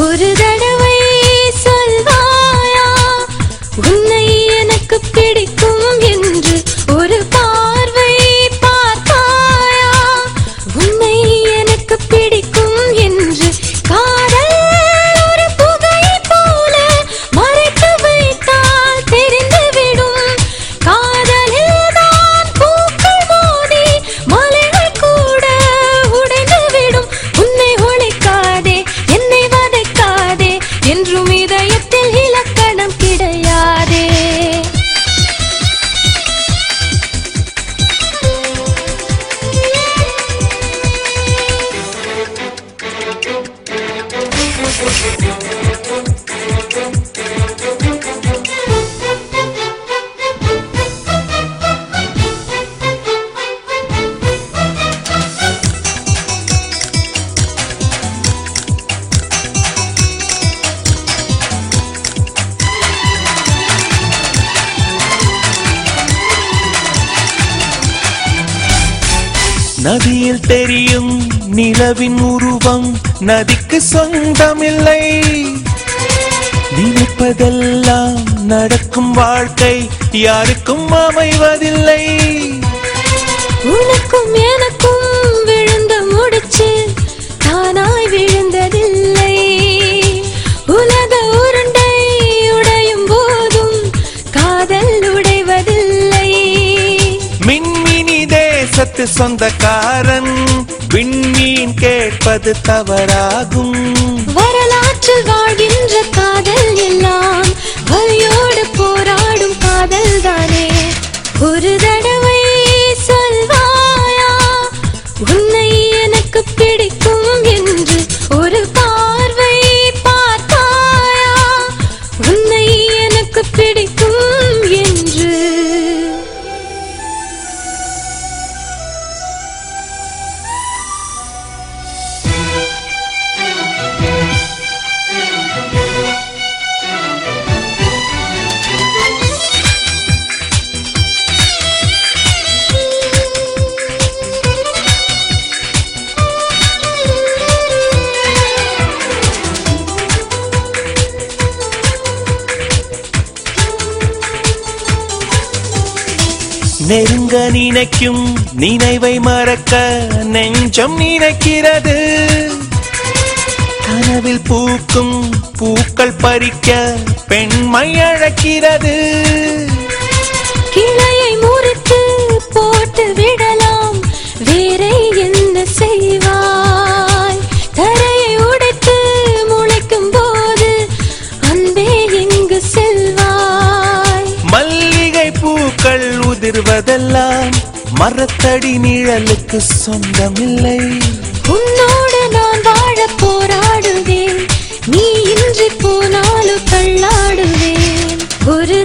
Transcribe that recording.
ஒரு நதியில் தெரியும் நிலவின் உருவம் நதிக்கு சொந்தமில்லை. நினைப்பதெல்லாம் நடக்கும் வாழ்க்கை யாருக்கும் அமைவதில்லை. உனக்கும் எனக்கும் தேசத்து சொந்தக்காரன். விண்மீன் கேட்பது தவறாகும். வரலாற்றில் வாழ்கின்ற காதல் எல்லாம் வழியோடு போராடும் காதல் தானே ஒரு தடவை சொல்வாயா? உன்னை நெருங்க நினைக்கும் நினைவை மறக்க நெஞ்சம் நினைக்கிறது. கனவில் பூக்கும் பூக்கள் பறிக்க பெண்மை அழைக்கிறது. கிளையை முறித்து போட்டு விடலாம். வேறே உதிர்வதெல்லாம் மரத்தடி நிழலுக்கு சொந்தமில்லை. உன்னோடு நான் வாழ போராடுவேன். நீ இன்றி போனாலும் தள்ளாடுவேன். ஒரு